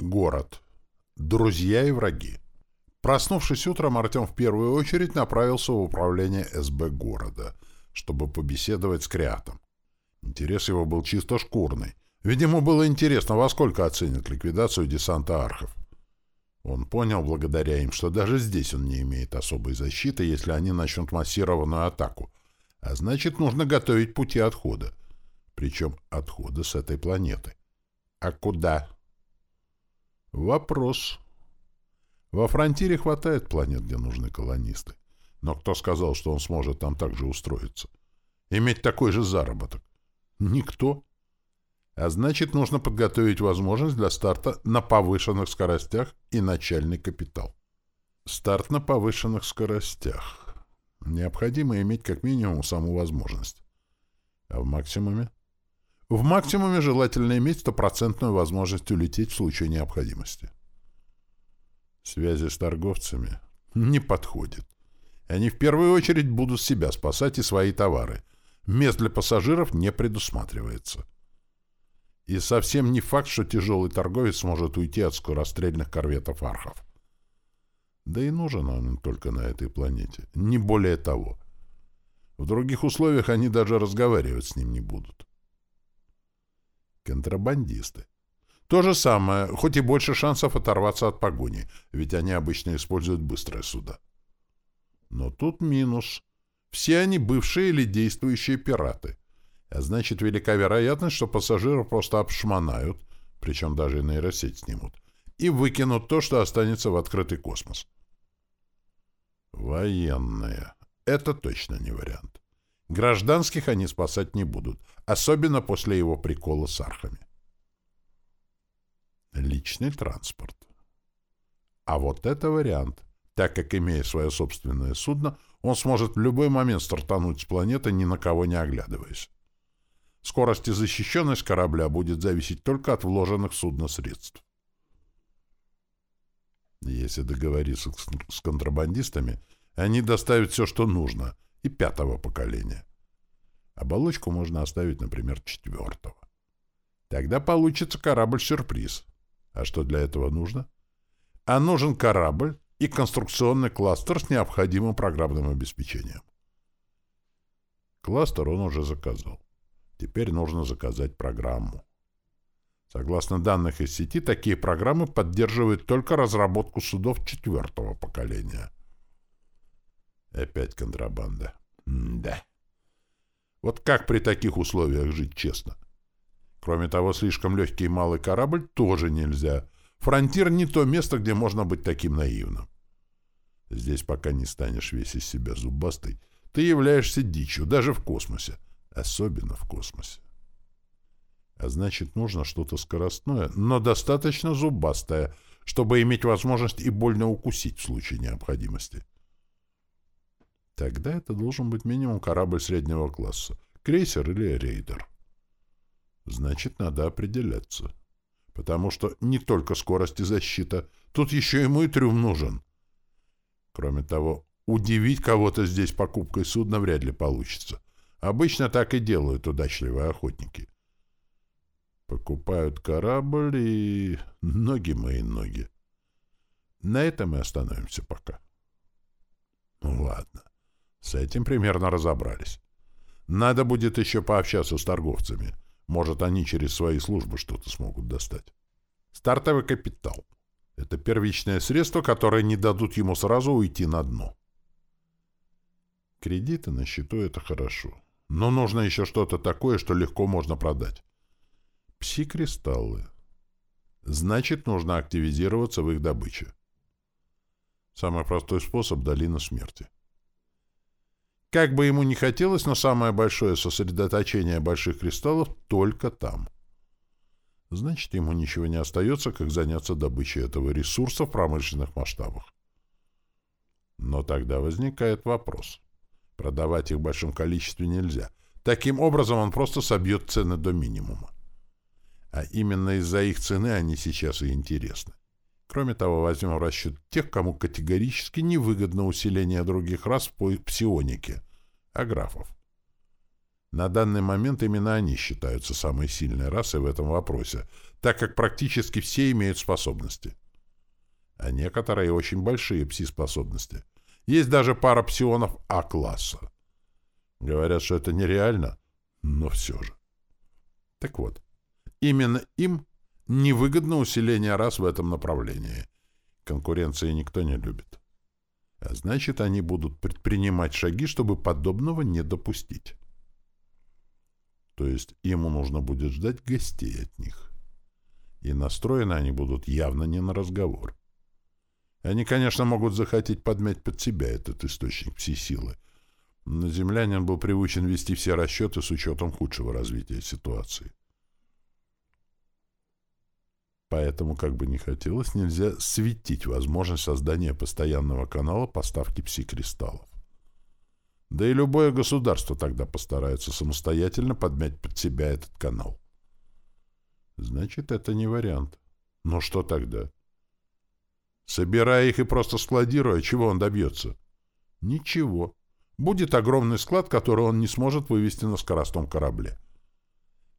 Город. Друзья и враги. Проснувшись утром, Артем в первую очередь направился в управление СБ города, чтобы побеседовать с Креатом. Интерес его был чисто шкурный. Видимо, было интересно, во сколько оценят ликвидацию десанта архов. Он понял благодаря им, что даже здесь он не имеет особой защиты, если они начнут массированную атаку. А значит, нужно готовить пути отхода. Причем отхода с этой планеты. А куда? Вопрос. Во фронтире хватает планет, где нужны колонисты. Но кто сказал, что он сможет там также устроиться? Иметь такой же заработок? Никто. А значит, нужно подготовить возможность для старта на повышенных скоростях и начальный капитал. Старт на повышенных скоростях. Необходимо иметь как минимум саму возможность. А в максимуме? В максимуме желательно иметь стопроцентную возможность улететь в случае необходимости. Связи с торговцами не подходит. Они в первую очередь будут себя спасать и свои товары. Мест для пассажиров не предусматривается. И совсем не факт, что тяжелый торговец сможет уйти от скорострельных корветов архов. Да и нужен он только на этой планете. Не более того. В других условиях они даже разговаривать с ним не будут. Контрабандисты. То же самое, хоть и больше шансов оторваться от погони, ведь они обычно используют быстрые суда. Но тут минус. Все они бывшие или действующие пираты. А значит, велика вероятность, что пассажиров просто обшмонают, причем даже нейросеть снимут, и выкинут то, что останется в открытый космос. Военные. Это точно не вариант. Гражданских они спасать не будут, особенно после его прикола с архами. Личный транспорт. А вот это вариант. Так как, имея свое собственное судно, он сможет в любой момент стартануть с планеты, ни на кого не оглядываясь. Скорость и защищенность корабля будет зависеть только от вложенных в судно средств. Если договориться с контрабандистами, они доставят все, что нужно — и пятого поколения. Оболочку можно оставить, например, четвертого. Тогда получится корабль-сюрприз. А что для этого нужно? А нужен корабль и конструкционный кластер с необходимым программным обеспечением. Кластер он уже заказал. Теперь нужно заказать программу. Согласно данных из сети, такие программы поддерживают только разработку судов четвертого поколения — Опять контрабанда. М да. Вот как при таких условиях жить честно? Кроме того, слишком легкий и малый корабль тоже нельзя. Фронтир не то место, где можно быть таким наивным. Здесь пока не станешь весь из себя зубастой, ты являешься дичью, даже в космосе. Особенно в космосе. А значит, нужно что-то скоростное, но достаточно зубастое, чтобы иметь возможность и больно укусить в случае необходимости. Тогда это должен быть минимум корабль среднего класса. Крейсер или рейдер. Значит, надо определяться. Потому что не только скорость и защита, тут еще ему и трюм нужен. Кроме того, удивить кого-то здесь покупкой судна вряд ли получится. Обычно так и делают удачливые охотники. Покупают корабль и... Ноги мои ноги. На этом мы остановимся пока. Ну ладно. С этим примерно разобрались. Надо будет еще пообщаться с торговцами. Может, они через свои службы что-то смогут достать. Стартовый капитал. Это первичное средство, которое не дадут ему сразу уйти на дно. Кредиты на счету — это хорошо. Но нужно еще что-то такое, что легко можно продать. Пси-кристаллы. Значит, нужно активизироваться в их добыче. Самый простой способ — долина смерти. Как бы ему ни хотелось, но самое большое сосредоточение больших кристаллов только там. Значит, ему ничего не остается, как заняться добычей этого ресурса в промышленных масштабах. Но тогда возникает вопрос. Продавать их в большом количестве нельзя. Таким образом он просто собьет цены до минимума. А именно из-за их цены они сейчас и интересны. Кроме того, возьмем в расчет тех, кому категорически невыгодно усиление других рас по псионике, аграфов. На данный момент именно они считаются самой сильной расой в этом вопросе, так как практически все имеют способности. А некоторые очень большие пси-способности. Есть даже пара псионов А-класса. Говорят, что это нереально, но все же. Так вот, именно им невыгодно усиление рас в этом направлении. Конкуренции никто не любит. А значит, они будут предпринимать шаги, чтобы подобного не допустить. То есть ему нужно будет ждать гостей от них. И настроены они будут явно не на разговор. Они, конечно, могут захотеть подмять под себя этот источник пси-силы, но землянин был приучен вести все расчеты с учетом худшего развития ситуации. Поэтому, как бы ни хотелось, нельзя светить возможность создания постоянного канала поставки пси-кристаллов. Да и любое государство тогда постарается самостоятельно подмять под себя этот канал. Значит, это не вариант. Но что тогда? Собирая их и просто складируя, чего он добьется? Ничего. Будет огромный склад, который он не сможет вывести на скоростном корабле.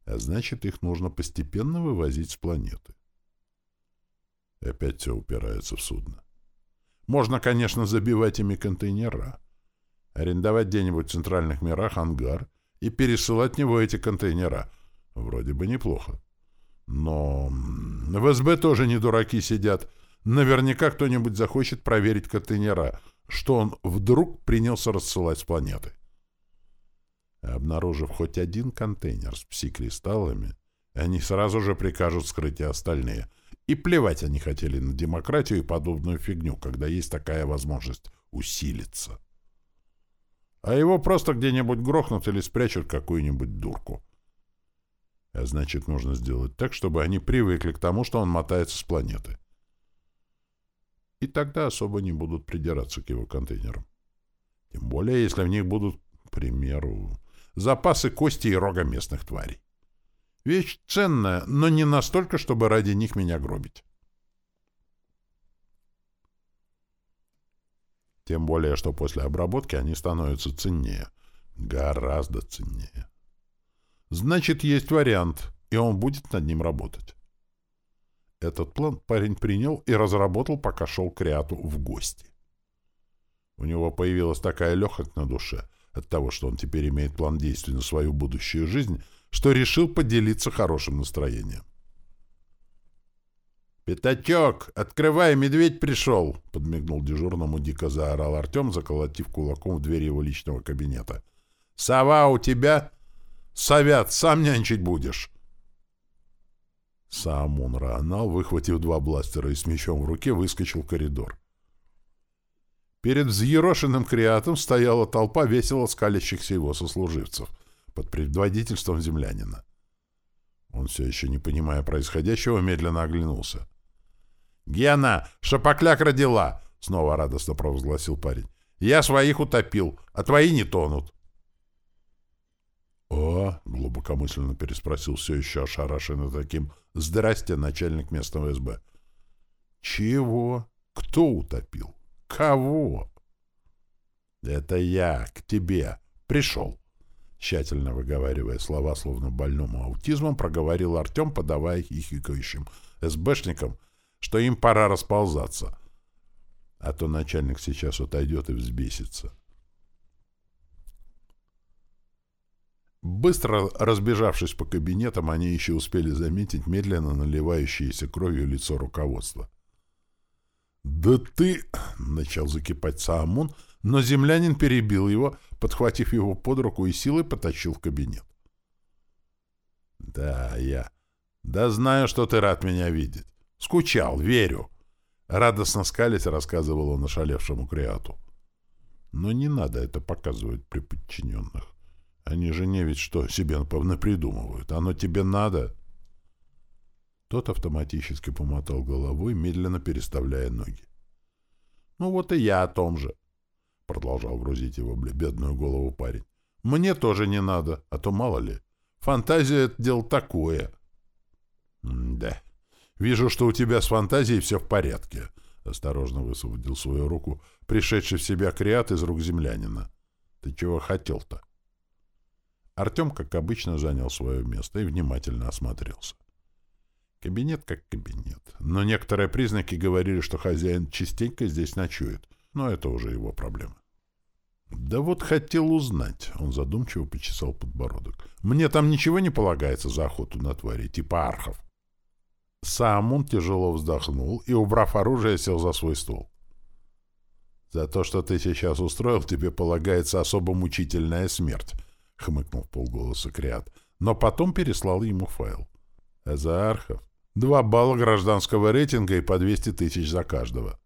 А значит, их нужно постепенно вывозить с планеты. Опять все упирается в судно. Можно, конечно, забивать ими контейнера, арендовать где-нибудь в центральных мирах ангар и пересылать в него эти контейнера. Вроде бы неплохо. Но в СБ тоже не дураки сидят. Наверняка кто-нибудь захочет проверить контейнера, что он вдруг принялся рассылать с планеты. Обнаружив хоть один контейнер с пси-кристаллами, они сразу же прикажут скрыть и остальные. И плевать они хотели на демократию и подобную фигню, когда есть такая возможность усилиться. А его просто где-нибудь грохнут или спрячут какую-нибудь дурку. А значит, нужно сделать так, чтобы они привыкли к тому, что он мотается с планеты. И тогда особо не будут придираться к его контейнерам. Тем более, если в них будут, к примеру, запасы кости и рога местных тварей. Вещь ценная, но не настолько, чтобы ради них меня гробить. Тем более, что после обработки они становятся ценнее. Гораздо ценнее. Значит, есть вариант, и он будет над ним работать. Этот план парень принял и разработал, пока шел к Риату в гости. У него появилась такая легкость на душе от того, что он теперь имеет план действий на свою будущую жизнь, что решил поделиться хорошим настроением. «Пятачок, открывай, медведь пришел!» — подмигнул дежурному, дико заорал Артем, заколотив кулаком в дверь его личного кабинета. «Сова у тебя?» Совят, сам нянчить будешь. Сам он Раанал, выхватив два бластера и с мечом в руке, выскочил в коридор. Перед взъерошенным креатом стояла толпа весело скалящихся его сослуживцев под предводительством землянина. Он все еще, не понимая происходящего, медленно оглянулся. «Гена, шапокляк родила!» — снова радостно провозгласил парень. «Я своих утопил, а твои не тонут». «О!» — глубокомысленно переспросил все еще ошарашенный таким. «Здрасте, начальник местного СБ». «Чего? Кто утопил? Кого?» «Это я, к тебе. Пришел». Тщательно выговаривая слова, словно больному аутизмом, проговорил Артем, подавая их хихикающим СБшникам, что им пора расползаться. А то начальник сейчас отойдет и взбесится. Быстро разбежавшись по кабинетам, они еще успели заметить медленно наливающееся кровью лицо руководства. «Да ты...» — начал закипать Саамун, но землянин перебил его, подхватив его под руку и силой потащил в кабинет. «Да, я... Да знаю, что ты рад меня видеть. Скучал, верю!» Радостно скались, рассказывал он ошалевшему Креату. «Но не надо это показывать при подчиненных. Они же не ведь что себе придумывают. Оно тебе надо. Тот автоматически помотал головой, медленно переставляя ноги. Ну вот и я о том же, продолжал грузить его бедную голову парень. Мне тоже не надо, а то мало ли. Фантазия — это дело такое. — Да. Вижу, что у тебя с фантазией все в порядке. Осторожно высвободил свою руку, пришедший в себя креат из рук землянина. Ты чего хотел-то? Артем, как обычно, занял свое место и внимательно осмотрелся. Кабинет как кабинет. Но некоторые признаки говорили, что хозяин частенько здесь ночует. Но это уже его проблема. «Да вот хотел узнать», — он задумчиво почесал подбородок. «Мне там ничего не полагается за охоту на твари, типа архов». Сам он тяжело вздохнул и, убрав оружие, сел за свой стол. «За то, что ты сейчас устроил, тебе полагается особо мучительная смерть», — хмыкнул полголоса Криат, но потом переслал ему файл. «А за архов? Два балла гражданского рейтинга и по 200 тысяч за каждого».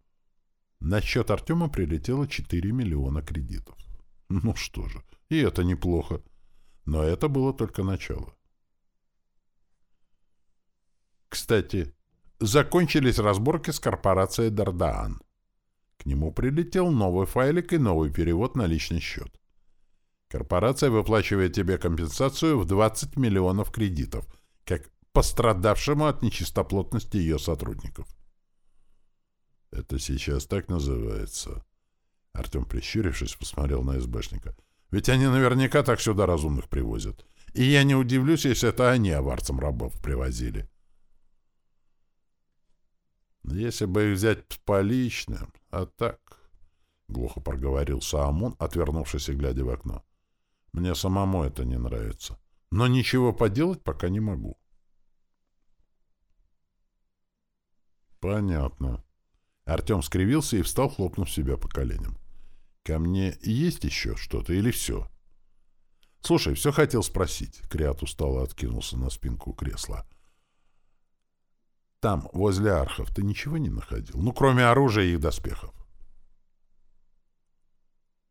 На счет Артема прилетело 4 миллиона кредитов. Ну что же, и это неплохо. Но это было только начало. Кстати, закончились разборки с корпорацией Дардаан. К нему прилетел новый файлик и новый перевод на личный счет. Корпорация выплачивает тебе компенсацию в 20 миллионов кредитов, как пострадавшему от нечистоплотности ее сотрудников. Это сейчас так называется. Артем, прищурившись, посмотрел на СБшника. Ведь они наверняка так сюда разумных привозят. И я не удивлюсь, если это они аварцам рабов привозили. Если бы их взять по личным, а так... Глухо проговорил Саамон, отвернувшись и глядя в окно. Мне самому это не нравится. Но ничего поделать пока не могу. Понятно. Артем скривился и встал, хлопнув себя по коленям. «Ко мне есть еще что-то или все?» «Слушай, все хотел спросить». Криат устало откинулся на спинку кресла. «Там, возле архов, ты ничего не находил? Ну, кроме оружия и доспехов?»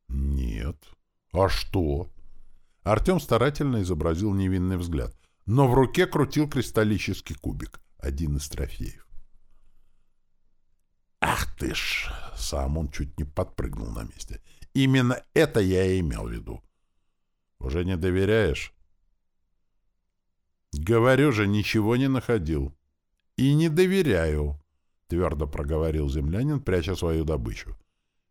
«Нет». «А что?» Артем старательно изобразил невинный взгляд, но в руке крутил кристаллический кубик, один из трофеев. «Ах ты ж!» — сам он чуть не подпрыгнул на месте. «Именно это я и имел в виду. Уже не доверяешь?» «Говорю же, ничего не находил. И не доверяю», — твердо проговорил землянин, пряча свою добычу.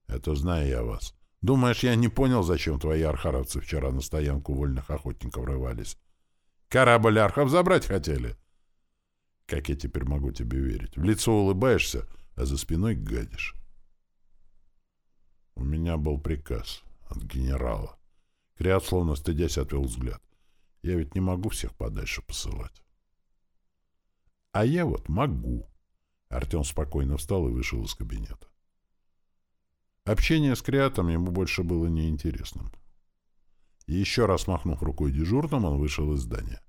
«Это знаю я вас. Думаешь, я не понял, зачем твои архаровцы вчера на стоянку вольных охотников рывались? Корабль архов забрать хотели?» «Как я теперь могу тебе верить? В лицо улыбаешься?» А за спиной гадишь. У меня был приказ от генерала. Криат, словно стыдясь, отвел взгляд. Я ведь не могу всех подальше посылать. А я вот могу. Артем спокойно встал и вышел из кабинета. Общение с Криатом ему больше было неинтересным. еще раз махнув рукой дежурным, он вышел из здания.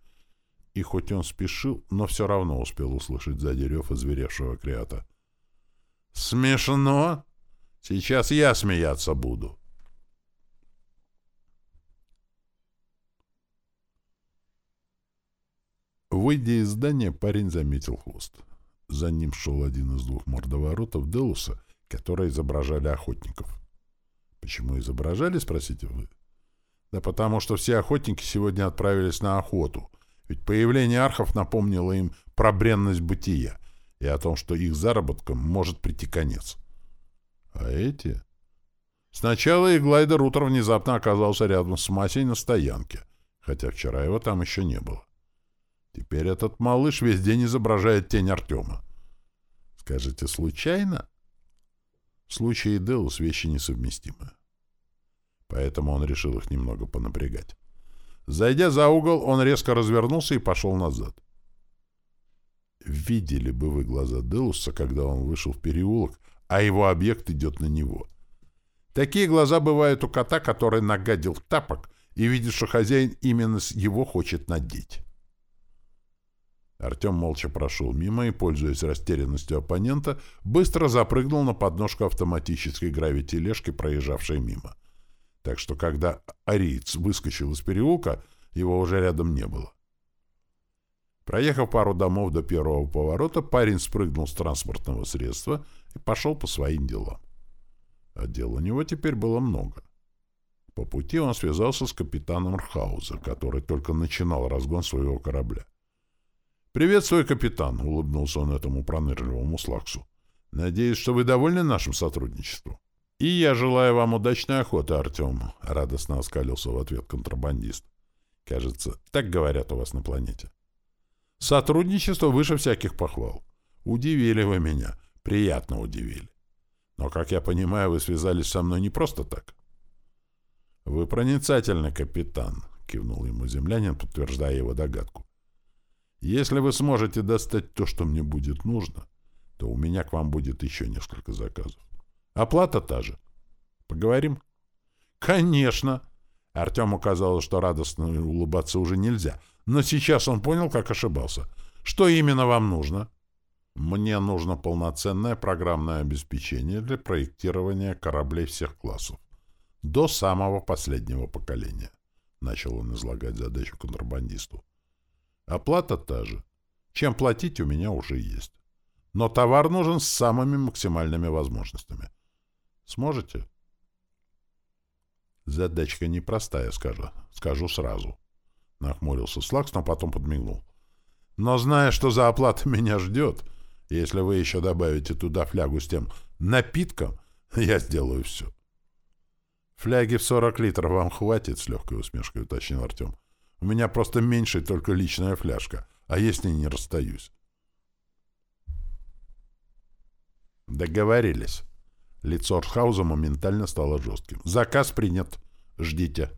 И хоть он спешил, но все равно успел услышать за дерев озверевшего Криата. Смешно? Сейчас я смеяться буду. Выйдя из здания, парень заметил хвост. За ним шел один из двух мордоворотов Делуса, которые изображали охотников. Почему изображали, спросите вы? Да потому что все охотники сегодня отправились на охоту, ведь появление архов напомнило им про бренность бытия — и о том, что их заработкам может прийти конец. А эти... Сначала Иглайдер утро внезапно оказался рядом с Масей на стоянке, хотя вчера его там еще не было. Теперь этот малыш весь день изображает тень Артема. Скажете, случайно? В случае Деус вещи несовместимы. Поэтому он решил их немного понапрягать. Зайдя за угол, он резко развернулся и пошел назад. Видели бы вы глаза Делуса, когда он вышел в переулок, а его объект идет на него. Такие глаза бывают у кота, который нагадил в тапок и видит, что хозяин именно его хочет надеть. Артем молча прошел мимо и, пользуясь растерянностью оппонента, быстро запрыгнул на подножку автоматической гравитележки, проезжавшей мимо. Так что, когда ариец выскочил из переулка, его уже рядом не было. Проехав пару домов до первого поворота, парень спрыгнул с транспортного средства и пошел по своим делам. А дел у него теперь было много. По пути он связался с капитаном Рхауза, который только начинал разгон своего корабля. «Приветствую, капитан!» — улыбнулся он этому пронырливому слаксу. «Надеюсь, что вы довольны нашим сотрудничеством?» «И я желаю вам удачной охоты, Артем!» — радостно оскалился в ответ контрабандист. Кажется, так говорят у вас на планете. Сотрудничество выше всяких похвал. Удивили вы меня. Приятно удивили. Но, как я понимаю, вы связались со мной не просто так. Вы проницательный капитан, кивнул ему землянин, подтверждая его догадку. Если вы сможете достать то, что мне будет нужно, то у меня к вам будет еще несколько заказов. Оплата та же. Поговорим? Конечно. Артему казалось, что радостно улыбаться уже нельзя, но сейчас он понял, как ошибался. Что именно вам нужно? Мне нужно полноценное программное обеспечение для проектирования кораблей всех классов. До самого последнего поколения. Начал он излагать задачу контрабандисту. Оплата та же. Чем платить у меня уже есть. Но товар нужен с самыми максимальными возможностями. Сможете? Задачка непростая, скажу, скажу сразу. Нахмурился Слакс, но потом подмигнул. Но зная, что за оплата меня ждет, если вы еще добавите туда флягу с тем напитком, я сделаю все. Фляги в 40 литров вам хватит, с легкой усмешкой уточнил Артем. У меня просто меньше только личная фляжка, а ней не расстаюсь. Договорились. Лицо Архауза моментально стало жестким. «Заказ принят. Ждите».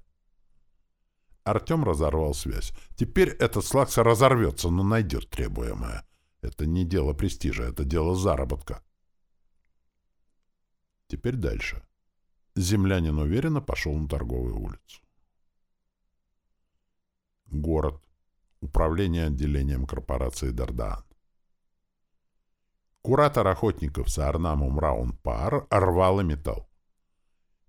Артем разорвал связь. Теперь этот слакс разорвется, но найдет требуемое. Это не дело престижа, это дело заработка. Теперь дальше. Землянин уверенно пошел на торговую улицу. Город. Управление отделением корпорации Дардаан. Куратор охотников Саарнамум Раун Пар рвал и металл.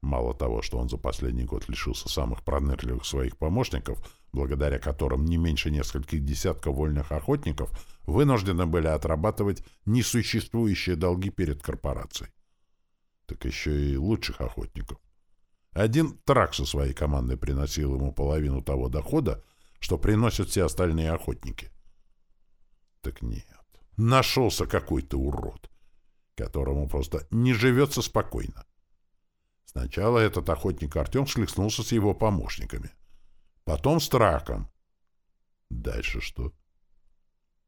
Мало того, что он за последний год лишился самых пронырливых своих помощников, благодаря которым не меньше нескольких десятков вольных охотников вынуждены были отрабатывать несуществующие долги перед корпорацией. Так еще и лучших охотников. Один трак со своей командой приносил ему половину того дохода, что приносят все остальные охотники. Так нет. Нашелся какой-то урод, которому просто не живется спокойно. Сначала этот охотник Артем схлестнулся с его помощниками. Потом с Траком. Дальше что?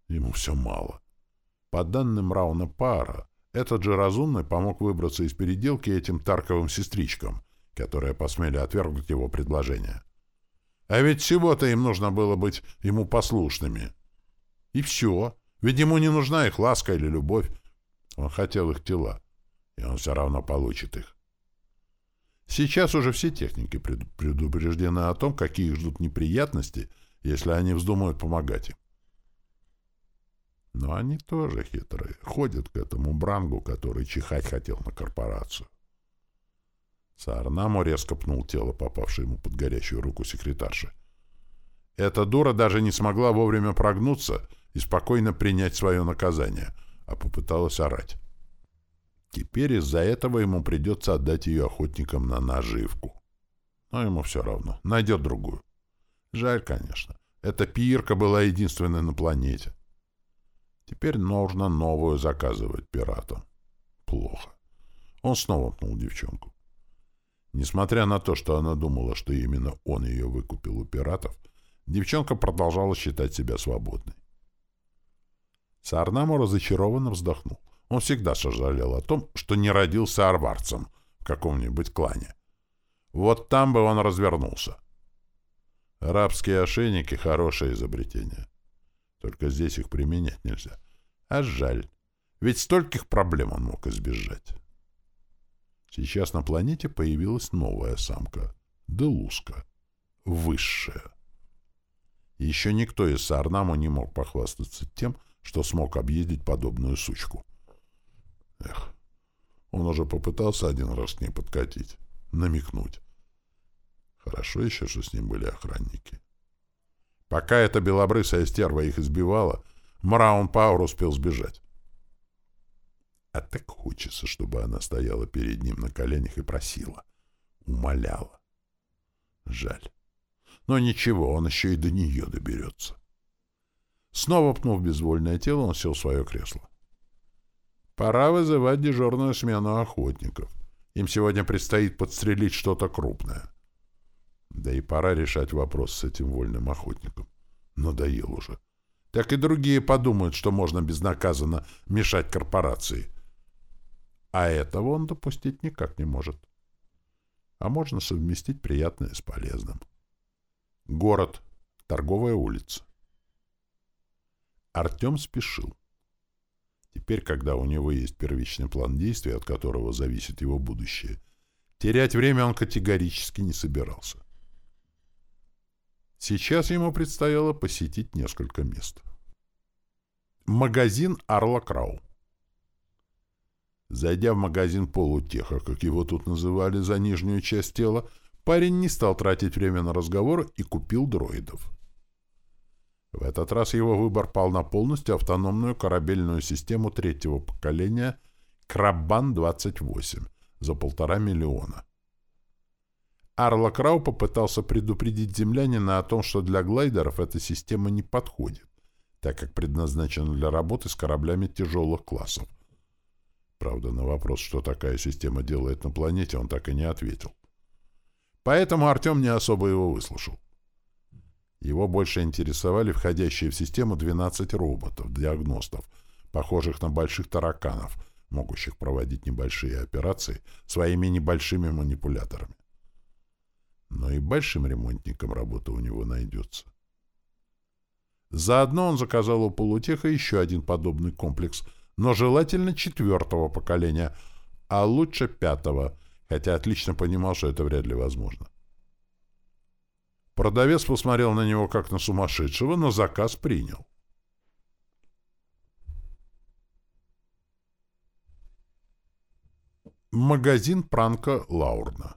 Ему все мало. По данным Рауна Пара, этот же разумный помог выбраться из переделки этим Тарковым сестричкам, которые посмели отвергнуть его предложение. А ведь всего-то им нужно было быть ему послушными. И все. Ведь ему не нужна их ласка или любовь. Он хотел их тела, и он все равно получит их. Сейчас уже все техники предупреждены о том, какие их ждут неприятности, если они вздумают помогать им. Но они тоже хитрые, ходят к этому брангу, который чихать хотел на корпорацию. Саарнаму резко пнул тело, попавшее ему под горячую руку секретарши. Эта дура даже не смогла вовремя прогнуться — и спокойно принять свое наказание, а попыталась орать. Теперь из-за этого ему придется отдать ее охотникам на наживку. Но ему все равно. Найдет другую. Жаль, конечно. Эта пирка была единственной на планете. Теперь нужно новую заказывать пиратам. Плохо. Он снова пнул девчонку. Несмотря на то, что она думала, что именно он ее выкупил у пиратов, девчонка продолжала считать себя свободной. Саарнаму разочарованно вздохнул. Он всегда сожалел о том, что не родился арварцем в каком-нибудь клане. Вот там бы он развернулся. Рабские ошейники — хорошее изобретение. Только здесь их применять нельзя. А жаль. Ведь стольких проблем он мог избежать. Сейчас на планете появилась новая самка — Делуска. Высшая. Еще никто из Саарнаму не мог похвастаться тем, что смог объездить подобную сучку. Эх, он уже попытался один раз к ней подкатить, намекнуть. Хорошо еще, что с ним были охранники. Пока эта белобрысая стерва их избивала, Мраун Пауэр успел сбежать. А так хочется, чтобы она стояла перед ним на коленях и просила, умоляла. Жаль. Но ничего, он еще и до нее доберется. Снова пнув безвольное тело, он сел в свое кресло. Пора вызывать дежурную смену охотников. Им сегодня предстоит подстрелить что-то крупное. Да и пора решать вопрос с этим вольным охотником. Надоел уже. Так и другие подумают, что можно безнаказанно мешать корпорации. А этого он допустить никак не может. А можно совместить приятное с полезным. Город. Торговая улица. Артем спешил. Теперь, когда у него есть первичный план действий, от которого зависит его будущее, терять время он категорически не собирался. Сейчас ему предстояло посетить несколько мест. Магазин Арла Крау. Зайдя в магазин полутеха, как его тут называли, за нижнюю часть тела, парень не стал тратить время на разговор и купил дроидов. В этот раз его выбор пал на полностью автономную корабельную систему третьего поколения Краббан-28 за полтора миллиона. Арла Крау попытался предупредить землянина о том, что для глайдеров эта система не подходит, так как предназначена для работы с кораблями тяжелых классов. Правда, на вопрос, что такая система делает на планете, он так и не ответил. Поэтому Артем не особо его выслушал. Его больше интересовали входящие в систему 12 роботов, диагностов, похожих на больших тараканов, могущих проводить небольшие операции своими небольшими манипуляторами но и большим ремонтником работа у него найдется. Заодно он заказал у полутеха еще один подобный комплекс, но желательно четвертого поколения, а лучше пятого, хотя отлично понимал, что это вряд ли возможно. Продавец посмотрел на него как на сумасшедшего, но заказ принял. Магазин Пранка Лаурна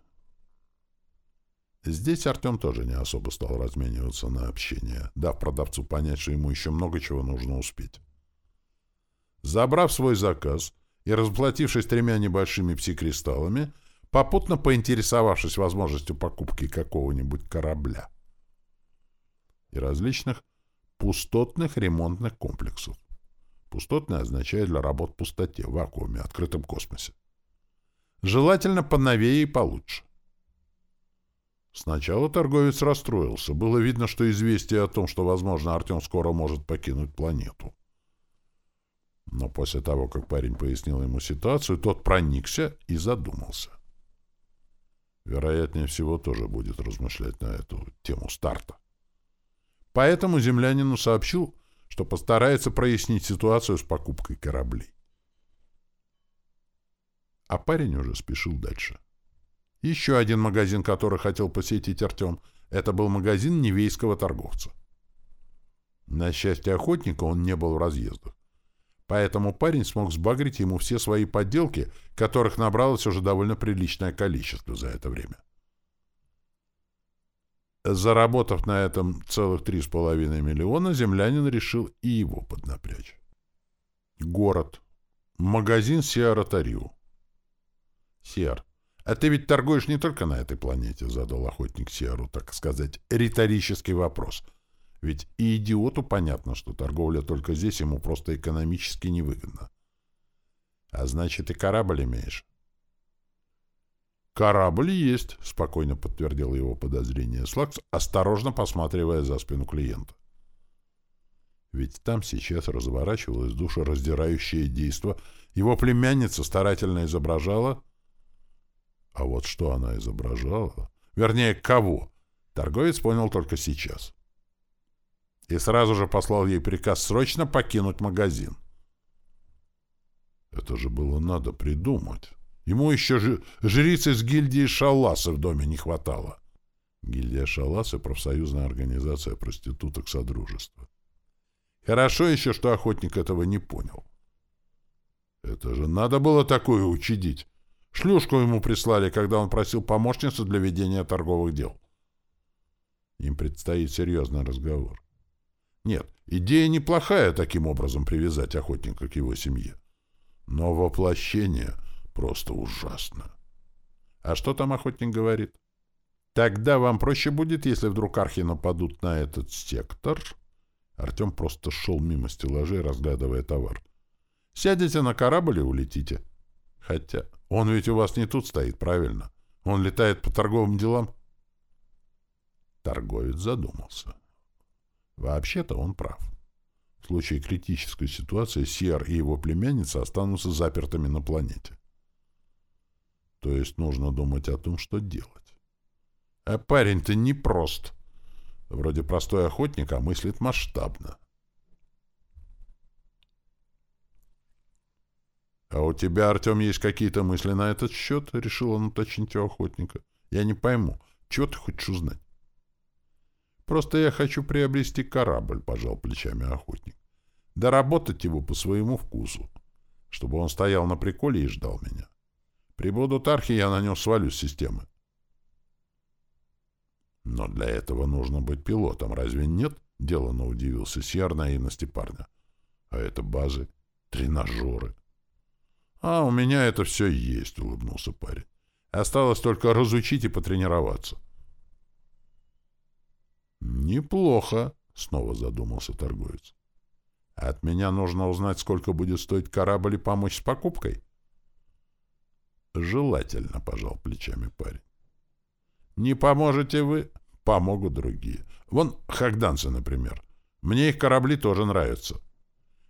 Здесь Артем тоже не особо стал размениваться на общение, дав продавцу понять, что ему еще много чего нужно успеть. Забрав свой заказ и расплатившись тремя небольшими пси-кристаллами, попутно поинтересовавшись возможностью покупки какого-нибудь корабля и различных пустотных ремонтных комплексов. Пустотный означает для работ в пустоте, в вакууме, открытом космосе. Желательно поновее и получше. Сначала торговец расстроился. Было видно, что известие о том, что, возможно, Артем скоро может покинуть планету. Но после того, как парень пояснил ему ситуацию, тот проникся и задумался. Вероятнее всего, тоже будет размышлять на эту тему старта. Поэтому землянину сообщил, что постарается прояснить ситуацию с покупкой кораблей. А парень уже спешил дальше. Еще один магазин, который хотел посетить Артем, это был магазин невейского торговца. На счастье охотника он не был в разъездах. Поэтому парень смог сбагрить ему все свои подделки, которых набралось уже довольно приличное количество за это время. Заработав на этом целых три с половиной миллиона, землянин решил и его поднапрячь. Город. Магазин Сиара Тариу. Сиар. «А ты ведь торгуешь не только на этой планете», — задал охотник Сиару, так сказать, риторический вопрос. Ведь и идиоту понятно, что торговля только здесь ему просто экономически невыгодна. «А значит, и корабль имеешь?» «Корабль есть», — спокойно подтвердил его подозрение Слакс, осторожно посматривая за спину клиента. Ведь там сейчас разворачивалось душераздирающее действо. Его племянница старательно изображала а вот что она изображала, вернее, кого, торговец понял только сейчас. И сразу же послал ей приказ срочно покинуть магазин. Это же было надо придумать. Ему еще жриц из гильдии Шаласы в доме не хватало. Гильдия Шаласы — профсоюзная организация проституток Содружества. Хорошо еще, что охотник этого не понял. Это же надо было такое учудить. Шлюшку ему прислали, когда он просил помощницу для ведения торговых дел. Им предстоит серьезный разговор. Нет, идея неплохая таким образом привязать охотника к его семье. Но воплощение просто ужасно. А что там охотник говорит? Тогда вам проще будет, если вдруг архи нападут на этот сектор. Артем просто шел мимо стеллажей, разглядывая товар. Сядете на корабль и улетите. Хотя он ведь у вас не тут стоит, правильно? Он летает по торговым делам. Торговец задумался. Вообще-то он прав. В случае критической ситуации Сиар и его племянница останутся запертыми на планете. То есть нужно думать о том, что делать. А парень-то не прост. Вроде простой охотник, а мыслит масштабно. «А у тебя, Артем, есть какие-то мысли на этот счет?» — решил он уточнить у охотника. «Я не пойму, чего ты хочешь узнать?» «Просто я хочу приобрести корабль», — пожал плечами охотник. «Доработать его по своему вкусу, чтобы он стоял на приколе и ждал меня. Прибудут архи, я на нем свалю с системы». «Но для этого нужно быть пилотом, разве нет?» — деланно удивился Сьер наивности парня. «А это базы, тренажеры». «А, у меня это все есть», — улыбнулся парень. «Осталось только разучить и потренироваться». «Неплохо», — снова задумался торговец. «От меня нужно узнать, сколько будет стоить корабль и помочь с покупкой?» «Желательно», — пожал плечами парень. «Не поможете вы?» «Помогут другие. Вон хагданцы, например. Мне их корабли тоже нравятся.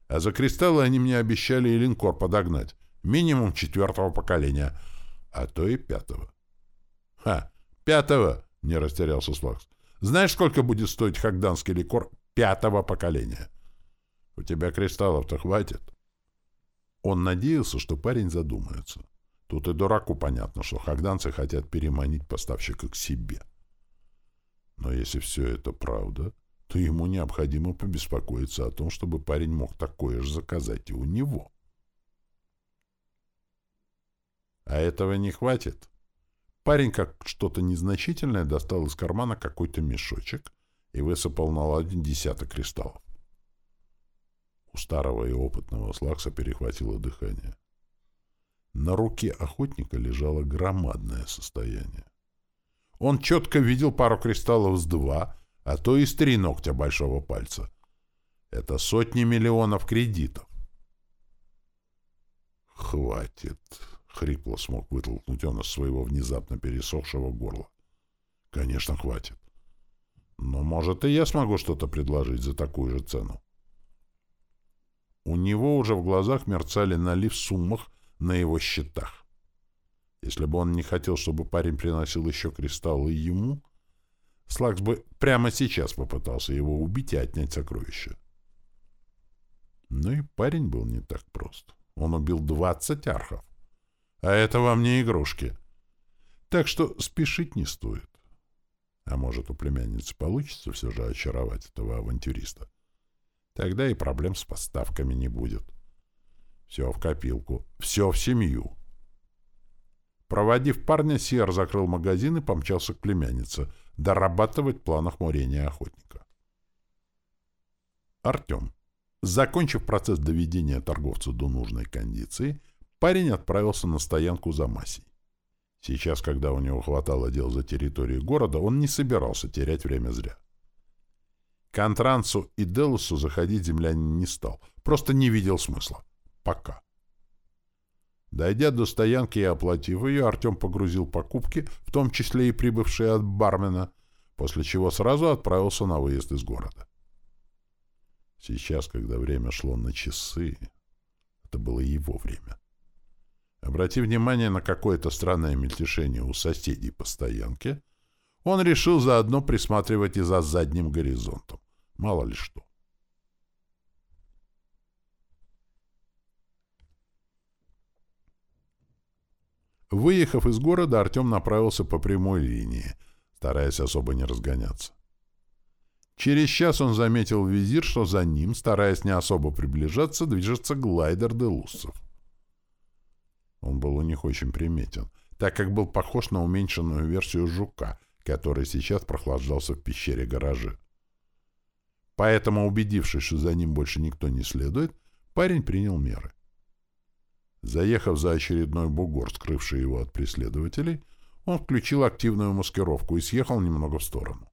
А за кристаллы они мне обещали и линкор подогнать. Минимум четвертого поколения, а то и пятого. — Ха, пятого! — не растерялся Слакс. — Знаешь, сколько будет стоить хагданский ликор пятого поколения? У тебя кристаллов-то хватит? Он надеялся, что парень задумается. Тут и дураку понятно, что хагданцы хотят переманить поставщика к себе. Но если все это правда, то ему необходимо побеспокоиться о том, чтобы парень мог такое же заказать и у него. А этого не хватит. Парень, как что-то незначительное, достал из кармана какой-то мешочек и высыпал на ладонь десяток кристаллов. У старого и опытного слакса перехватило дыхание. На руке охотника лежало громадное состояние. Он четко видел пару кристаллов с два, а то и с три ногтя большого пальца. Это сотни миллионов кредитов. «Хватит», — хрипло смог вытолкнуть он из своего внезапно пересохшего горла. «Конечно, хватит. Но, может, и я смогу что-то предложить за такую же цену». У него уже в глазах мерцали налив суммах на его счетах. Если бы он не хотел, чтобы парень приносил еще кристаллы ему, Слакс бы прямо сейчас попытался его убить и отнять сокровища. Но и парень был не так прост. Он убил двадцать архов. А это вам не игрушки. Так что спешить не стоит. А может, у племянницы получится все же очаровать этого авантюриста. Тогда и проблем с поставками не будет. Все в копилку, все в семью. Проводив парня, Сиар закрыл магазин и помчался к племяннице, дорабатывать план охмурения охотника. Артем. Закончив процесс доведения торговца до нужной кондиции, парень отправился на стоянку за массей. Сейчас, когда у него хватало дел за территорией города, он не собирался терять время зря. К Антрансу и Делусу заходить землянин не стал, просто не видел смысла. Пока. Дойдя до стоянки и оплатив ее, Артем погрузил покупки, в том числе и прибывшие от бармена, после чего сразу отправился на выезд из города. Сейчас, когда время шло на часы, это было его время. Обратив внимание на какое-то странное мельтешение у соседей по стоянке, он решил заодно присматривать и за задним горизонтом. Мало ли что. Выехав из города, Артем направился по прямой линии, стараясь особо не разгоняться. Через час он заметил визир, что за ним, стараясь не особо приближаться, движется глайдер Делуссов. Он был у них очень приметен, так как был похож на уменьшенную версию жука, который сейчас прохлаждался в пещере гаражи. Поэтому, убедившись, что за ним больше никто не следует, парень принял меры. Заехав за очередной бугор, скрывший его от преследователей, он включил активную маскировку и съехал немного в сторону.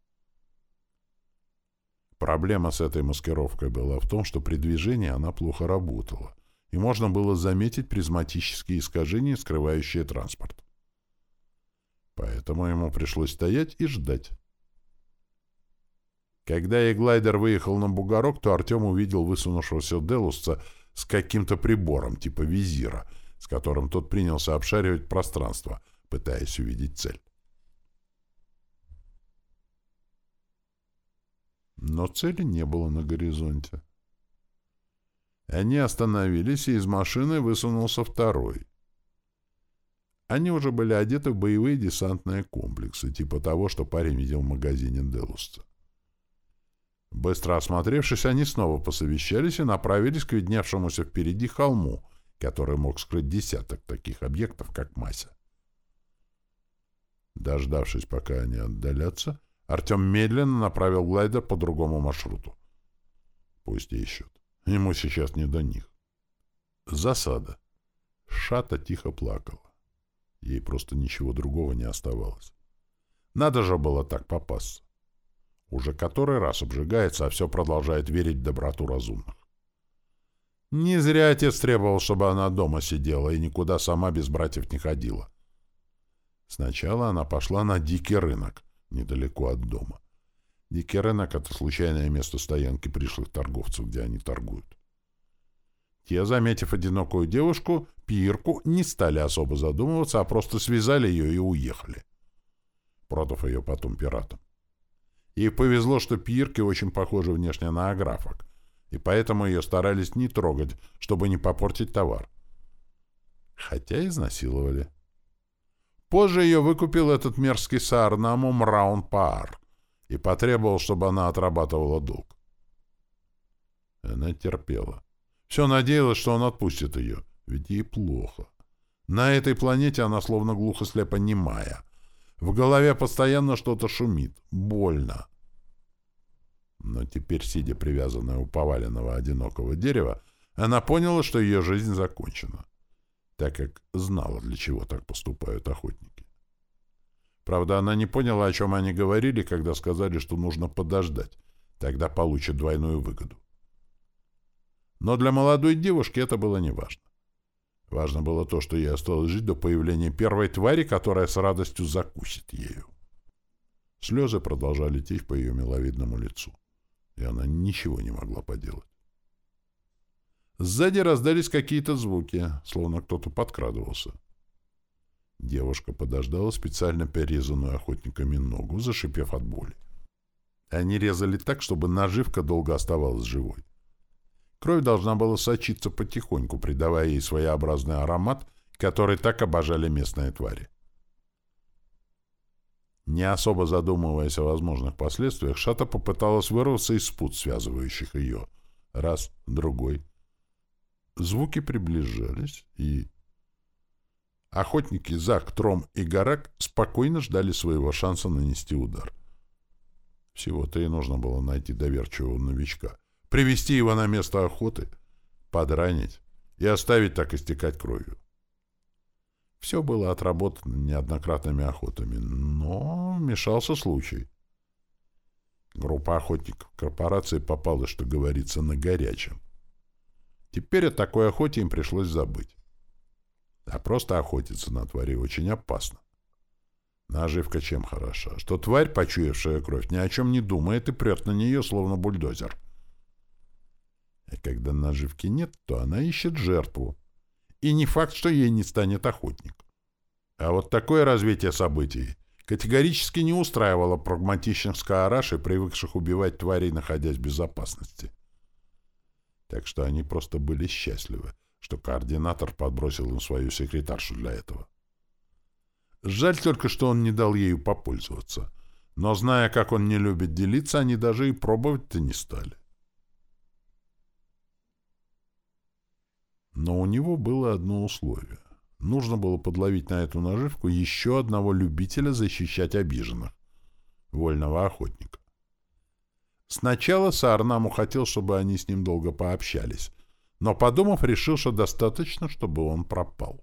Проблема с этой маскировкой была в том, что при движении она плохо работала, и можно было заметить призматические искажения, скрывающие транспорт. Поэтому ему пришлось стоять и ждать. Когда Эглайдер выехал на бугорок, то Артем увидел высунувшегося Делусца с каким-то прибором типа визира, с которым тот принялся обшаривать пространство, пытаясь увидеть цель. Но цели не было на горизонте. Они остановились, и из машины высунулся второй. Они уже были одеты в боевые десантные комплексы, типа того, что парень видел в магазине Делуста. Быстро осмотревшись, они снова посовещались и направились к видневшемуся впереди холму, который мог скрыть десяток таких объектов, как Мася. Дождавшись, пока они отдалятся, Артем медленно направил глайдер по другому маршруту. Пусть ищут. Ему сейчас не до них. Засада. Шата тихо плакала. Ей просто ничего другого не оставалось. Надо же было так попасться. Уже который раз обжигается, а все продолжает верить в доброту разумных. Не зря отец требовал, чтобы она дома сидела и никуда сама без братьев не ходила. Сначала она пошла на дикий рынок, недалеко от дома. Дикий рынок — это случайное место стоянки пришлых торговцев, где они торгуют. Те, заметив одинокую девушку, пирку, не стали особо задумываться, а просто связали ее и уехали, продав ее потом пиратам. Ей повезло, что пирки очень похожи внешне на аграфок, и поэтому ее старались не трогать, чтобы не попортить товар. Хотя изнасиловали. Позже ее выкупил этот мерзкий саарнаму Мраун Паар и потребовал, чтобы она отрабатывала долг. Она терпела. Все надеялась, что он отпустит ее, ведь ей плохо. На этой планете она словно глухо-слепо немая. В голове постоянно что-то шумит. Больно. Но теперь, сидя привязанная у поваленного одинокого дерева, она поняла, что ее жизнь закончена, так как знала, для чего так поступают охотники. Правда, она не поняла, о чем они говорили, когда сказали, что нужно подождать, тогда получит двойную выгоду. Но для молодой девушки это было не важно. Было то, что ей осталось жить до появления первой твари, которая с радостью закусит ею. Слезы продолжали течь по ее миловидному лицу, и она ничего не могла поделать. Сзади раздались какие-то звуки, словно кто-то подкрадывался. Девушка подождала специально перерезанную охотниками ногу, зашипев от боли. Они резали так, чтобы наживка долго оставалась живой. Кровь должна была сочиться потихоньку, придавая ей своеобразный аромат, который так обожали местные твари. Не особо задумываясь о возможных последствиях, Шата попыталась вырваться из пут, связывающих ее. Раз, другой. Звуки приближались, и... Охотники Зак, Тром и Гарак спокойно ждали своего шанса нанести удар. Всего-то и нужно было найти доверчивого новичка привести его на место охоты, подранить и оставить так истекать кровью. Все было отработано неоднократными охотами, но вмешался случай. Группа охотников корпорации попала, что говорится, на горячем. Теперь о такой охоте им пришлось забыть. А просто охотиться на твари очень опасно. Наживка чем хороша? Что тварь, почуявшая кровь, ни о чем не думает и прет на нее, словно бульдозер. — а когда наживки нет, то она ищет жертву. И не факт, что ей не станет охотник. А вот такое развитие событий категорически не устраивало прагматичных скаарашей, привыкших убивать тварей, находясь в безопасности. Так что они просто были счастливы, что координатор подбросил им свою секретаршу для этого. Жаль только, что он не дал ею попользоваться. Но, зная, как он не любит делиться, они даже и пробовать-то не стали. Но у него было одно условие. Нужно было подловить на эту наживку еще одного любителя защищать обиженных. Вольного охотника. Сначала Саарнаму хотел, чтобы они с ним долго пообщались, но, подумав, решил, что достаточно, чтобы он пропал.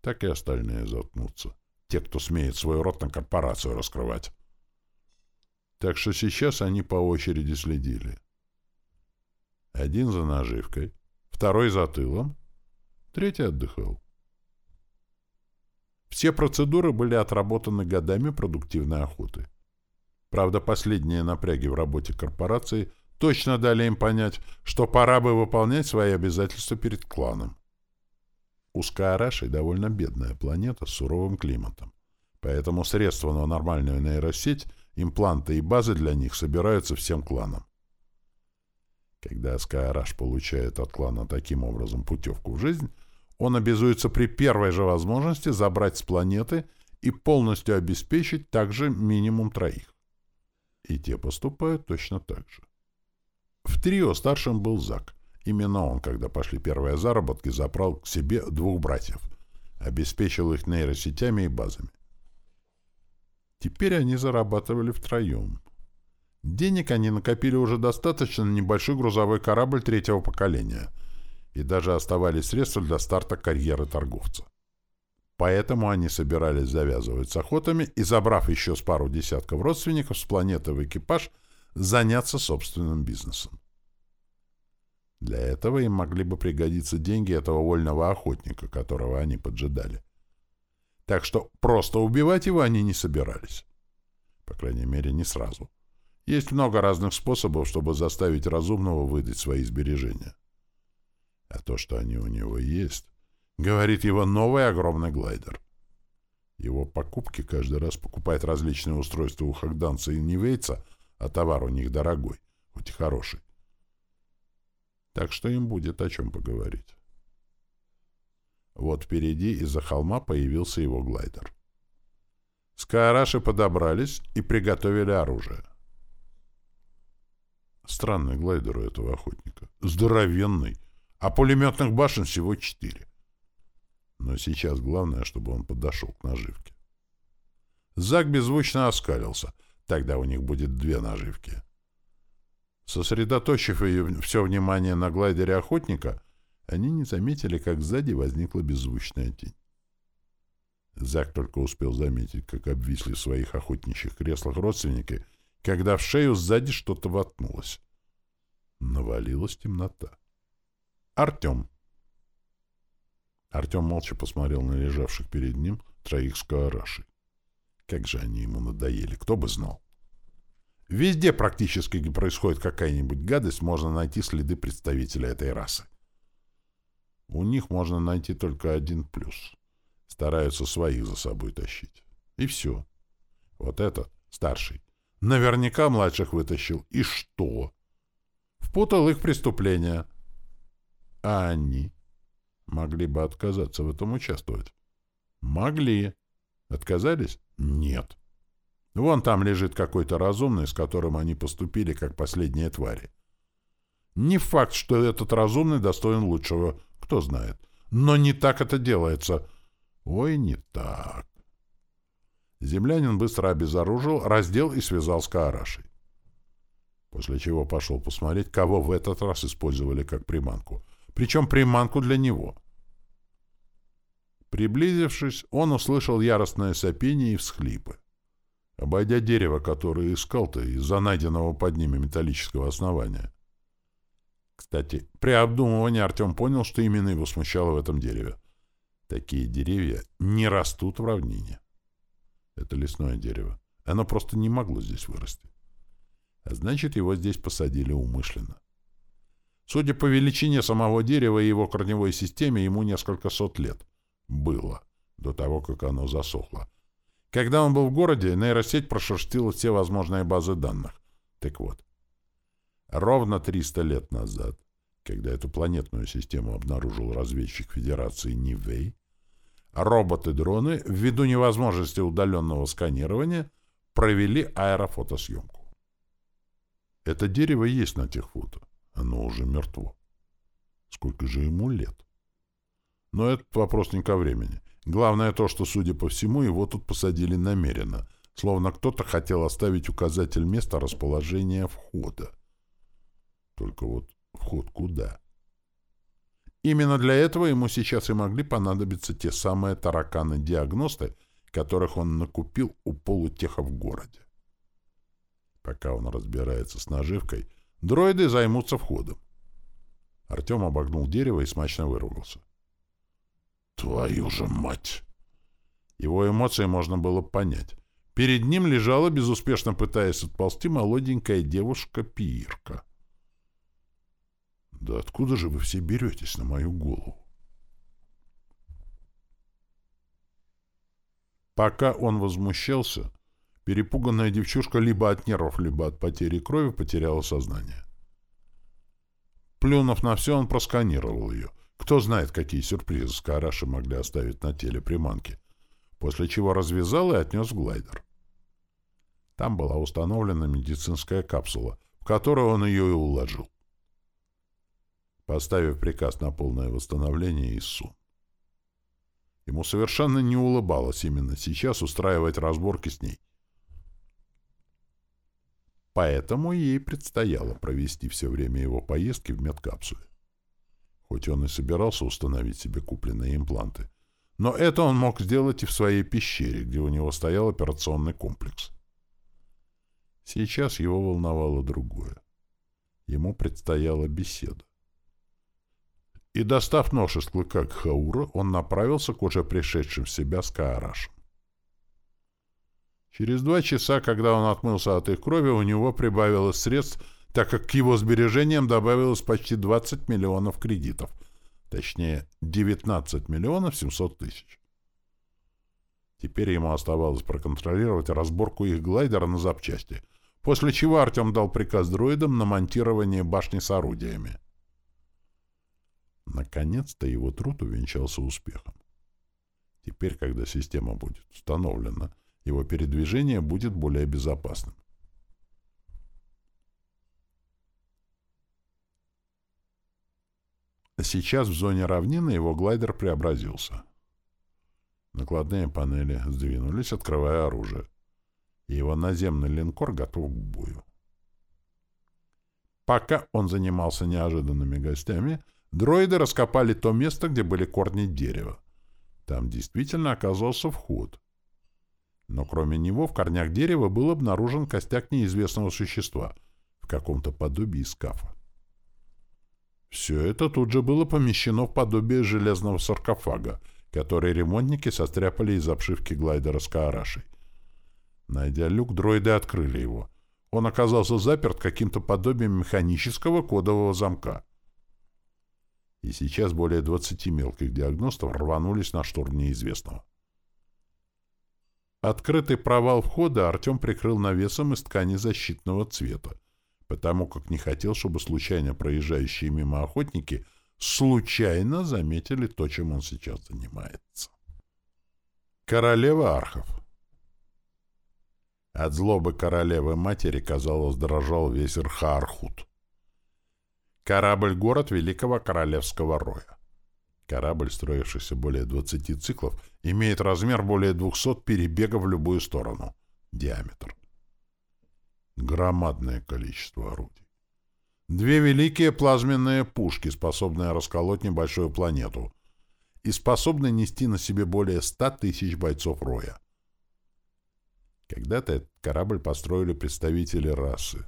Так и остальные заткнутся. Те, кто смеет свой рот на корпорацию раскрывать. Так что сейчас они по очереди следили. Один за наживкой, второй за тылом, третий отдыхал. Все процедуры были отработаны годами продуктивной охоты. Правда, последние напряги в работе корпорации точно дали им понять, что пора бы выполнять свои обязательства перед кланом. Узкая Араши довольно бедная планета с суровым климатом, поэтому средства на нормальную нейросеть, импланты и базы для них собираются всем кланам. Когда Скайраш получает от клана таким образом путевку в жизнь, он обязуется при первой же возможности забрать с планеты и полностью обеспечить также минимум троих. И те поступают точно так же. В трио старшим был Зак. Именно он, когда пошли первые заработки, забрал к себе двух братьев, обеспечил их нейросетями и базами. Теперь они зарабатывали втроем. Денег они накопили уже достаточно на небольшой грузовой корабль третьего поколения, и даже оставались средства для старта карьеры торговца. Поэтому они собирались завязывать с охотами и, забрав еще с пару десятков родственников с планеты в экипаж, заняться собственным бизнесом. Для этого им могли бы пригодиться деньги этого вольного охотника, которого они поджидали. Так что просто убивать его они не собирались. По крайней мере, не сразу. Есть много разных способов, чтобы заставить разумного выдать свои сбережения. А то, что они у него есть, говорит его новый огромный глайдер. Его покупки каждый раз покупает различные устройства у хагданца и нивейца, а товар у них дорогой, хоть и хороший. Так что им будет о чем поговорить. Вот впереди из-за холма появился его глайдер. Скаараши подобрались и приготовили оружие. Странный глайдер у этого охотника. Здоровенный. А пулеметных башен всего четыре. Но сейчас главное, чтобы он подошел к наживке. Зак беззвучно оскалился. Тогда у них будет две наживки. Сосредоточив все внимание на глайдере охотника, они не заметили, как сзади возникла беззвучная тень. Зак только успел заметить, как обвисли в своих охотничьих креслах родственники — когда в шею сзади что-то воткнулось. Навалилась темнота. Артем. Артем молча посмотрел на лежавших перед ним троих скоорашей. Как же они ему надоели, кто бы знал. Везде практически, где происходит какая-нибудь гадость, можно найти следы представителя этой расы. У них можно найти только один плюс. Стараются своих за собой тащить. И все. Вот этот, старший, Наверняка младших вытащил. И что? Впутал их преступления. А они могли бы отказаться в этом участвовать. Могли. Отказались? Нет. Вон там лежит какой-то разумный, с которым они поступили как последние твари. Не факт, что этот разумный достоин лучшего, кто знает. Но не так это делается. Ой, не так. Землянин быстро обезоружил, раздел и связал с Каарашей. После чего пошел посмотреть, кого в этот раз использовали как приманку. Причем приманку для него. Приблизившись, он услышал яростное сопение и всхлипы. Обойдя дерево, которое искал-то из-за найденного под ними металлического основания. Кстати, при обдумывании Артем понял, что именно его смущало в этом дереве. Такие деревья не растут в равнине. Это лесное дерево. Оно просто не могло здесь вырасти. А значит, его здесь посадили умышленно. Судя по величине самого дерева и его корневой системе, ему несколько сот лет. Было. До того, как оно засохло. Когда он был в городе, нейросеть прошерстила все возможные базы данных. Так вот, ровно 300 лет назад, когда эту планетную систему обнаружил разведчик Федерации Нивей, роботы-дроны, ввиду невозможности удаленного сканирования, провели аэрофотосъемку. Это дерево есть на тех фото. Оно уже мертво. Сколько же ему лет? Но этот вопрос не ко времени. Главное то, что, судя по всему, его тут посадили намеренно, словно кто-то хотел оставить указатель места расположения входа. Только вот вход куда? Именно для этого ему сейчас и могли понадобиться те самые тараканы-диагносты, которых он накупил у полутеха в городе. Пока он разбирается с наживкой, дроиды займутся входом. Артем обогнул дерево и смачно выругался. «Твою же мать!» Его эмоции можно было понять. Перед ним лежала, безуспешно пытаясь отползти, молоденькая девушка-пиирка. «Да откуда же вы все беретесь на мою голову?» Пока он возмущался, перепуганная девчушка либо от нервов, либо от потери крови потеряла сознание. Плюнув на все, он просканировал ее. Кто знает, какие сюрпризы Скараши могли оставить на теле приманки, после чего развязал и отнес в глайдер. Там была установлена медицинская капсула, в которую он ее и уложил, поставив приказ на полное восстановление ИСУ. Ему совершенно не улыбалось именно сейчас устраивать разборки с ней. Поэтому ей предстояло провести все время его поездки в медкапсуле. Хоть он и собирался установить себе купленные импланты, но это он мог сделать и в своей пещере, где у него стоял операционный комплекс. Сейчас его волновало другое. Ему предстояла беседа. И, достав нож из клыка Кхаура, он направился к уже пришедшим в себя Скаарашам. Через два часа, когда он отмылся от их крови, у него прибавилось средств, так как к его сбережениям добавилось почти 20 миллионов кредитов, точнее 19 миллионов 700 тысяч. Теперь ему оставалось проконтролировать разборку их глайдера на запчасти, после чего Артем дал приказ дроидам на монтирование башни с орудиями. Наконец-то его труд увенчался успехом. Теперь, когда система будет установлена, его передвижение будет более безопасным. Сейчас в зоне равнины его глайдер преобразился. Накладные панели сдвинулись, открывая оружие. И его наземный линкор готов к бою. Пока он занимался неожиданными гостями, Дроиды раскопали то место, где были корни дерева. Там действительно оказался вход. Но кроме него в корнях дерева был обнаружен костяк неизвестного существа в каком-то подобии скафа. Все это тут же было помещено в подобие железного саркофага, который ремонтники состряпали из обшивки глайдера с каарашей. Найдя люк, дроиды открыли его. Он оказался заперт каким-то подобием механического кодового замка и сейчас более 20 мелких диагностов рванулись на штурм неизвестного. Открытый провал входа Артем прикрыл навесом из ткани защитного цвета, потому как не хотел, чтобы случайно проезжающие мимо охотники случайно заметили то, чем он сейчас занимается. Королева Архов От злобы королевы-матери, казалось, дрожал весь Рхаархут. Корабль-город Великого Королевского Роя. Корабль, строившийся более 20 циклов, имеет размер более 200 перебегов в любую сторону. Диаметр. Громадное количество орудий. Две великие плазменные пушки, способные расколоть небольшую планету, и способные нести на себе более 100 тысяч бойцов Роя. Когда-то этот корабль построили представители расы.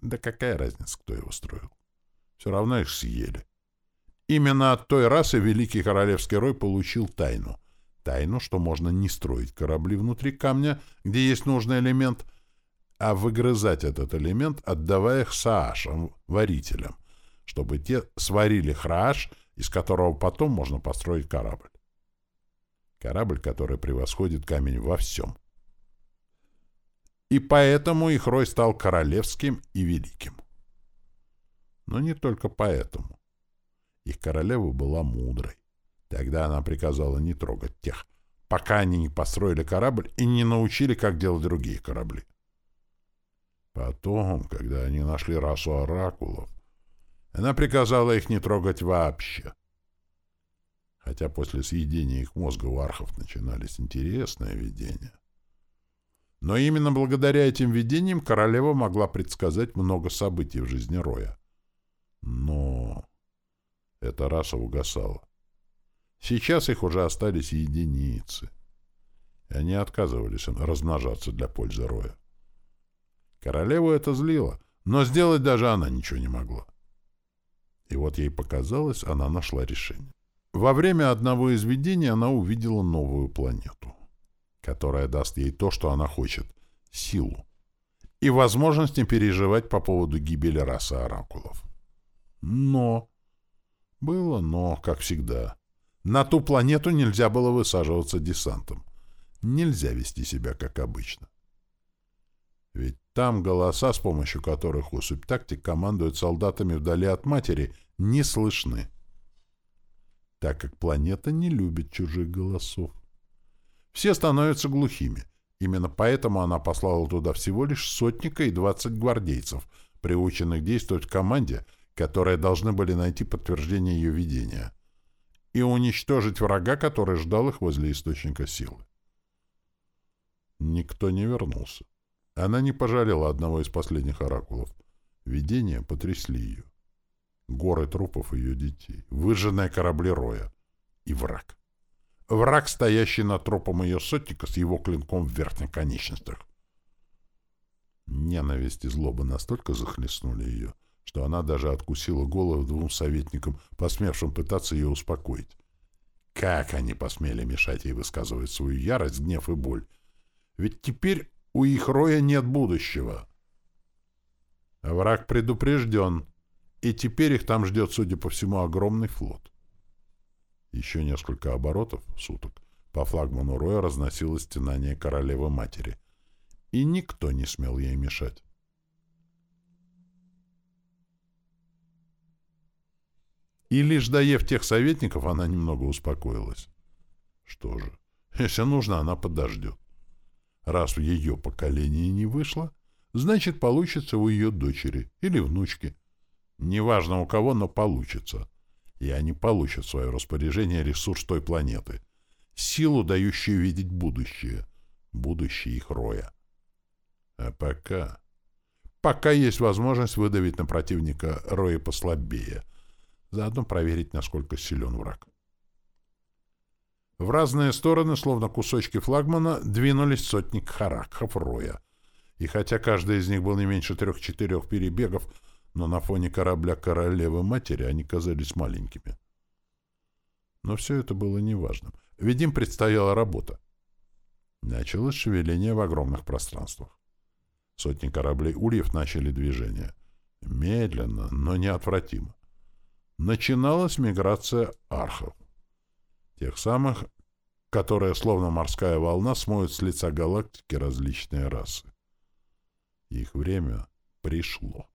Да какая разница, кто его строил? Все равно их съели. Именно от той расы Великий Королевский Рой получил тайну. Тайну, что можно не строить корабли внутри камня, где есть нужный элемент, а выгрызать этот элемент, отдавая их саашам, варителям, чтобы те сварили храаш, из которого потом можно построить корабль. Корабль, который превосходит камень во всем. И поэтому их рой стал королевским и великим. Но не только поэтому. Их королева была мудрой. Тогда она приказала не трогать тех, пока они не построили корабль и не научили, как делать другие корабли. Потом, когда они нашли расу оракулов, она приказала их не трогать вообще. Хотя после съедения их мозга у архов начинались интересные видения. Но именно благодаря этим видениям королева могла предсказать много событий в жизни Роя. Но эта раса угасала. Сейчас их уже остались единицы. И они отказывались размножаться для пользы роя. Королеву это злило, но сделать даже она ничего не могла. И вот ей показалось, она нашла решение. Во время одного из видений она увидела новую планету. которая даст ей то, что она хочет — силу, и возможность не переживать по поводу гибели расы оракулов. Но... Было но, как всегда. На ту планету нельзя было высаживаться десантом. Нельзя вести себя как обычно. Ведь там голоса, с помощью которых особь тактик командует солдатами вдали от матери, не слышны. Так как планета не любит чужих голосов. Все становятся глухими. Именно поэтому она послала туда всего лишь сотника и двадцать гвардейцев, приученных действовать в команде, которые должны были найти подтверждение ее видения, и уничтожить врага, который ждал их возле источника силы. Никто не вернулся. Она не пожалела одного из последних оракулов. Видения потрясли ее. Горы трупов ее детей, выжженные корабли Роя и враг. Враг, стоящий над трупом ее сотника с его клинком в верхних конечностях. Ненависть и злоба настолько захлестнули ее, что она даже откусила голову двум советникам, посмевшим пытаться ее успокоить. Как они посмели мешать ей высказывать свою ярость, гнев и боль? Ведь теперь у их роя нет будущего. Враг предупрежден, и теперь их там ждет, судя по всему, огромный флот. Еще несколько оборотов, суток, по флагману Роя разносилось стенание королевы-матери, и никто не смел ей мешать. И лишь доев тех советников, она немного успокоилась. Что же, если нужно, она подождет. Раз в ее поколении не вышло, значит, получится у ее дочери или внучки. Неважно у кого, но получится и они получат в свое распоряжение ресурс той планеты, силу, дающую видеть будущее, будущее их роя. А пока... Пока есть возможность выдавить на противника роя послабее, заодно проверить, насколько силен враг. В разные стороны, словно кусочки флагмана, двинулись сотни харакхов роя. И хотя каждый из них был не меньше трех-четырех перебегов, но на фоне корабля королевы-матери они казались маленькими. Но все это было неважным, ведь им предстояла работа. Началось шевеление в огромных пространствах. Сотни кораблей ульев начали движение. Медленно, но неотвратимо. Начиналась миграция архов. Тех самых, которые, словно морская волна, смоют с лица галактики различные расы. Их время пришло.